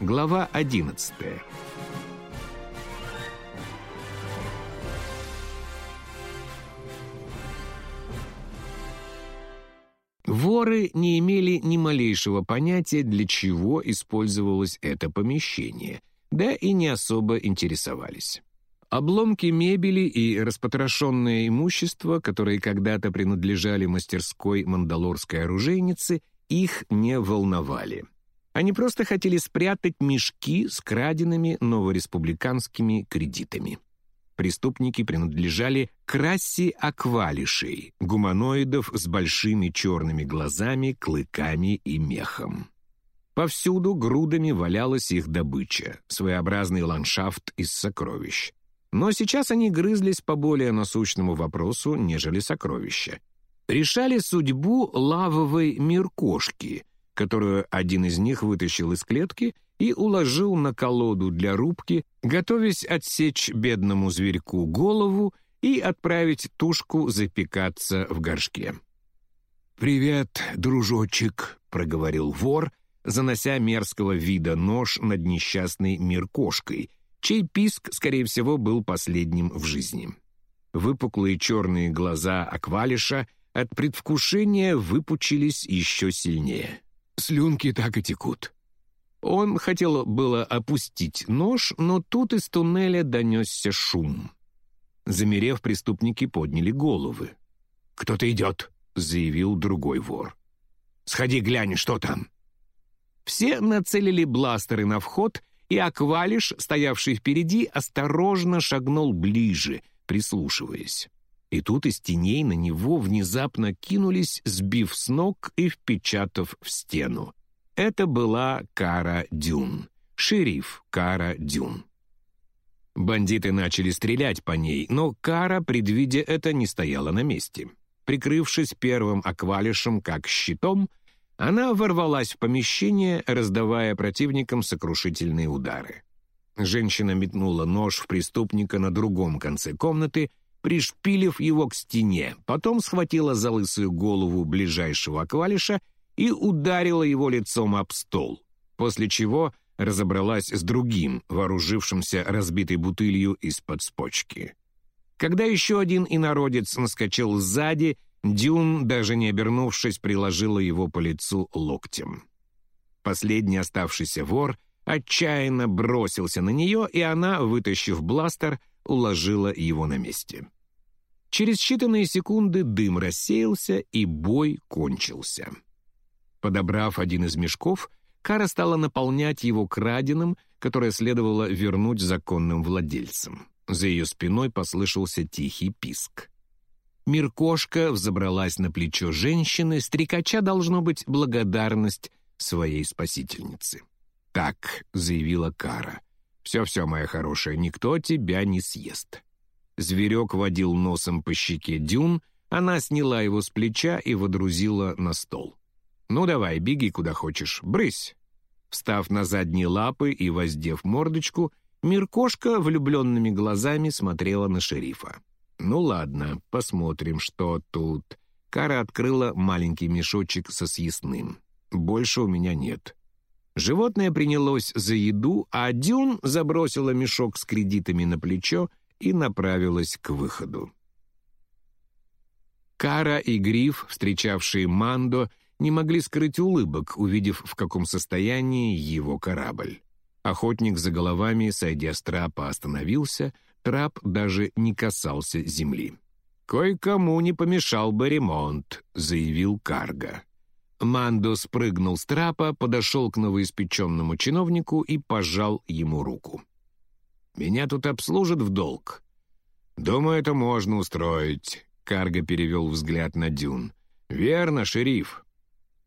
Глава 11 Воры не имели ни малейшего понятия, для чего использовалось это помещение, да и не особо интересовались. Обломки мебели и распотрошенное имущество, которые когда-то принадлежали мастерской мандалорской оружейницы, их не волновали. Они просто хотели спрятать мешки с краденными новореспубликанскими кредитами. Преступники принадлежали к расе аквалишей, гуманоидов с большими черными глазами, клыками и мехом. Повсюду грудами валялась их добыча, своеобразный ландшафт из сокровищ. Но сейчас они грызлись по более насущному вопросу, нежели сокровища. Решали судьбу лавовой миркошки, которую один из них вытащил из клетки и уложил на колоду для рубки, готовясь отсечь бедному зверьку голову и отправить тушку запекаться в горшке. «Привет, дружочек», — проговорил вор, занося мерзкого вида нож над несчастной миркошкой, чей писк, скорее всего, был последним в жизни. Выпуклые черные глаза аквалиша от предвкушения выпучились еще сильнее. Слюнки так и текут. Он хотел было опустить нож, но тут из туннеля донесся шум. Замерев, преступники подняли головы. «Кто-то идет», — заявил другой вор. «Сходи, глянь, что там». Все нацелили бластеры на вход, и Аквалиш, стоявший впереди, осторожно шагнул ближе, прислушиваясь. И тут из теней на него внезапно кинулись, сбив с ног и впечатав в стену. Это была Кара Дюн, шериф Кара Дюн. Бандиты начали стрелять по ней, но Кара, предвидя это, не стояла на месте. Прикрывшись первым аквалишем как щитом, она ворвалась в помещение, раздавая противникам сокрушительные удары. Женщина метнула нож в преступника на другом конце комнаты, пришпилив его к стене, потом схватила за лысую голову ближайшего аквалиша и ударила его лицом об стол, после чего разобралась с другим, вооружившимся разбитой бутылью из-под спочки. Когда еще один инородец наскочил сзади, Дюн, даже не обернувшись, приложила его по лицу локтем. Последний оставшийся вор отчаянно бросился на нее, и она, вытащив бластер, уложила его на месте. Через считанные секунды дым рассеялся, и бой кончился. Подобрав один из мешков, Кара стала наполнять его краденым, которое следовало вернуть законным владельцам. За ее спиной послышался тихий писк. Миркошка взобралась на плечо женщины, стрекача должно быть благодарность своей спасительнице. «Так», — заявила Кара, — «все-все, моя хорошая, никто тебя не съест». Зверек водил носом по щеке Дюн, она сняла его с плеча и водрузила на стол. «Ну давай, беги куда хочешь, брысь!» Встав на задние лапы и воздев мордочку, Миркошка влюбленными глазами смотрела на шерифа. «Ну ладно, посмотрим, что тут». Кара открыла маленький мешочек со съестным. «Больше у меня нет». Животное принялось за еду, а Дюн забросила мешок с кредитами на плечо и направилась к выходу. Кара и Гриф, встречавшие Мандо, не могли скрыть улыбок, увидев, в каком состоянии его корабль. Охотник за головами, сойдя с трапа, остановился, трап даже не касался земли. «Кое-кому не помешал бы ремонт», — заявил Карга. Мандо спрыгнул с трапа, подошел к новоиспеченному чиновнику и пожал ему руку. «Меня тут обслужат в долг». «Думаю, это можно устроить», — Карга перевел взгляд на Дюн. «Верно, шериф.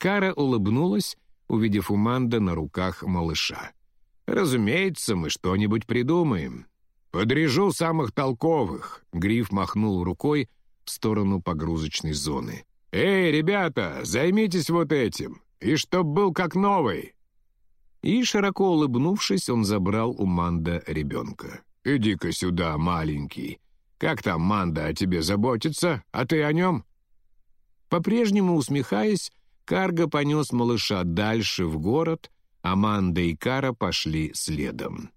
Кара улыбнулась, увидев у Манда на руках малыша. «Разумеется, мы что-нибудь придумаем. Подрежу самых толковых», — Гриф махнул рукой в сторону погрузочной зоны. «Эй, ребята, займитесь вот этим, и чтоб был как новый». И, широко улыбнувшись, он забрал у Манда ребенка. «Иди-ка сюда, маленький. Как там Манда о тебе заботится, а ты о нем?» По-прежнему усмехаясь, Карго понес малыша дальше в город, Аманда и Кара пошли следом.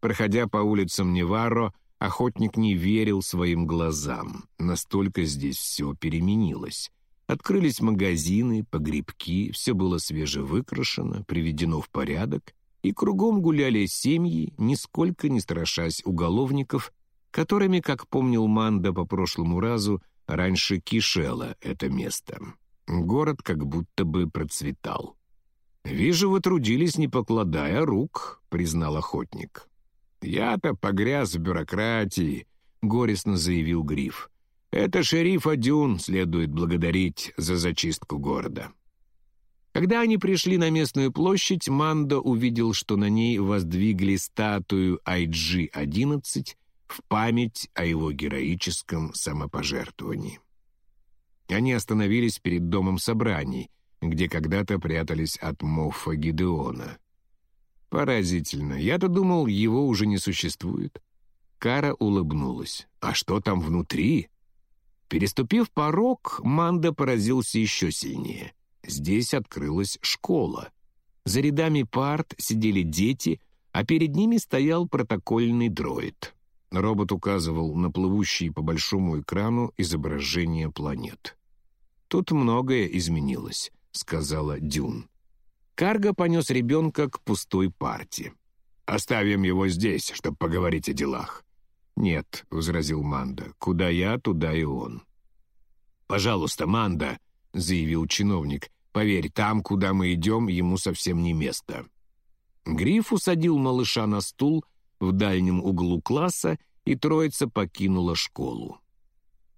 Проходя по улицам Неваро, охотник не верил своим глазам. Настолько здесь все переменилось. Открылись магазины, погребки, все было свежевыкрашено, приведено в порядок, и кругом гуляли семьи, нисколько не страшась уголовников, которыми, как помнил Манда по прошлому разу, раньше кишело это место. Город как будто бы процветал. «Вижу, вы трудились, не покладая рук», — признал охотник. «Я-то погряз в бюрократии», — горестно заявил Гриф. «Это шерифа Дюн следует благодарить за зачистку города». Когда они пришли на местную площадь, Мандо увидел, что на ней воздвигли статую IG-11 в память о его героическом самопожертвовании. Они остановились перед домом собраний, где когда-то прятались от Моффа Гидеона. Поразительно. Я-то думал, его уже не существует. Кара улыбнулась. А что там внутри? Переступив порог, Манда поразился еще сильнее. Здесь открылась школа. За рядами парт сидели дети, а перед ними стоял протокольный дроид. Робот указывал на плывущие по большому экрану изображения планет. «Тут многое изменилось», — сказала Дюн. Карго понес ребенка к пустой парте. «Оставим его здесь, чтобы поговорить о делах». «Нет», — возразил Манда, — «куда я, туда и он». «Пожалуйста, Манда», — заявил чиновник, — «поверь, там, куда мы идем, ему совсем не место». Гриф усадил малыша на стул — в дальнем углу класса, и троица покинула школу.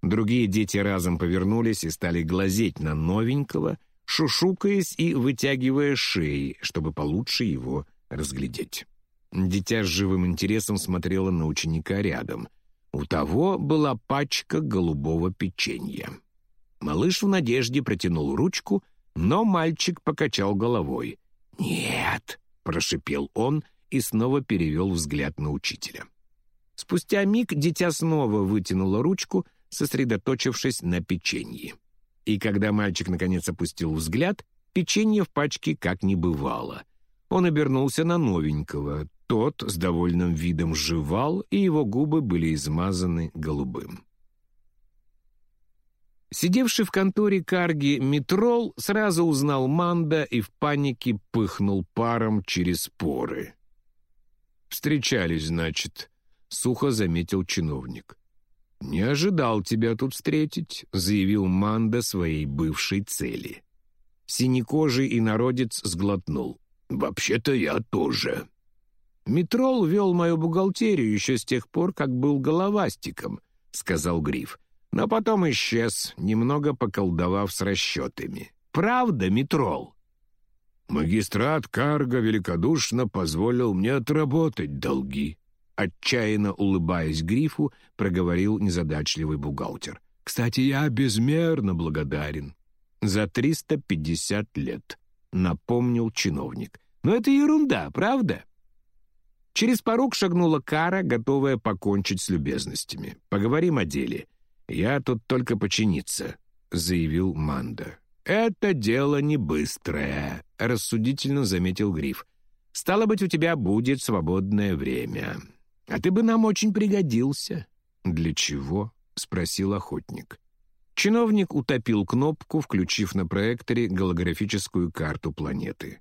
Другие дети разом повернулись и стали глазеть на новенького, шушукаясь и вытягивая шеи, чтобы получше его разглядеть. Дитя с живым интересом смотрело на ученика рядом. У того была пачка голубого печенья. Малыш в надежде протянул ручку, но мальчик покачал головой. «Нет», — прошипел он, — и снова перевел взгляд на учителя. Спустя миг дитя снова вытянуло ручку, сосредоточившись на печенье. И когда мальчик наконец опустил взгляд, печенье в пачке как не бывало. Он обернулся на новенького. Тот с довольным видом жевал, и его губы были измазаны голубым. Сидевший в конторе Карги Митрол сразу узнал Манда и в панике пыхнул паром через поры. «Встречались, значит», — сухо заметил чиновник. «Не ожидал тебя тут встретить», — заявил Манда своей бывшей цели. Синекожий и народец сглотнул. «Вообще-то я тоже». «Метрол вел мою бухгалтерию еще с тех пор, как был головастиком», — сказал Гриф. «Но потом исчез, немного поколдовав с расчетами. Правда, Метрол?» Магистрат Карга великодушно позволил мне отработать долги. Отчаянно улыбаясь Грифу, проговорил незадачливый бухгалтер. «Кстати, я безмерно благодарен. За 350 лет», — напомнил чиновник. «Но это ерунда, правда?» Через порог шагнула Кара, готовая покончить с любезностями. «Поговорим о деле. Я тут только починиться», — заявил Манда. «Это дело не быстрое», — рассудительно заметил Гриф. «Стало быть, у тебя будет свободное время. А ты бы нам очень пригодился». «Для чего?» — спросил охотник. Чиновник утопил кнопку, включив на проекторе голографическую карту планеты.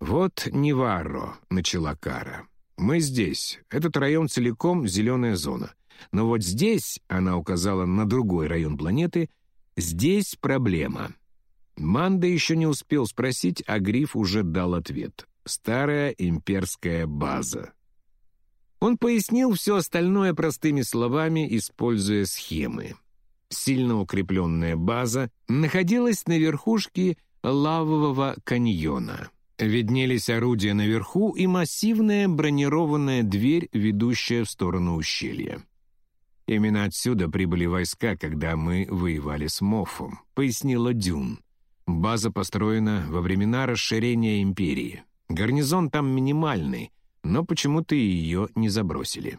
«Вот Неварро», — начала Кара. «Мы здесь. Этот район целиком зеленая зона. Но вот здесь, — она указала на другой район планеты, — здесь проблема». Манда еще не успел спросить, а Гриф уже дал ответ. «Старая имперская база». Он пояснил все остальное простыми словами, используя схемы. Сильно укрепленная база находилась на верхушке лавового каньона. Виднелись орудия наверху и массивная бронированная дверь, ведущая в сторону ущелья. «Именно отсюда прибыли войска, когда мы воевали с Моффом», — пояснила Дюн. База построена во времена расширения империи. Гарнизон там минимальный, но почему-то ее не забросили.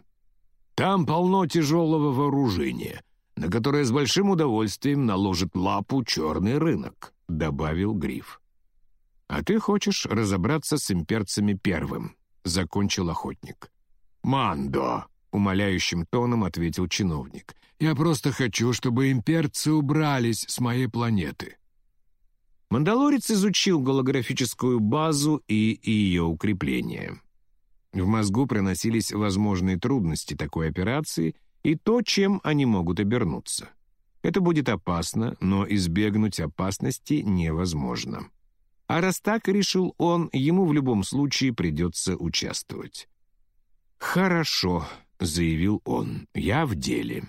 Там полно тяжелого вооружения, на которое с большим удовольствием наложит лапу черный рынок», — добавил Гриф. «А ты хочешь разобраться с имперцами первым», — закончил охотник. «Мандо», — умоляющим тоном ответил чиновник. «Я просто хочу, чтобы имперцы убрались с моей планеты». Мандалорец изучил голографическую базу и ее укрепления. В мозгу проносились возможные трудности такой операции и то, чем они могут обернуться. Это будет опасно, но избегнуть опасности невозможно. А раз так, решил он, ему в любом случае придется участвовать. «Хорошо», — заявил он, — «я в деле».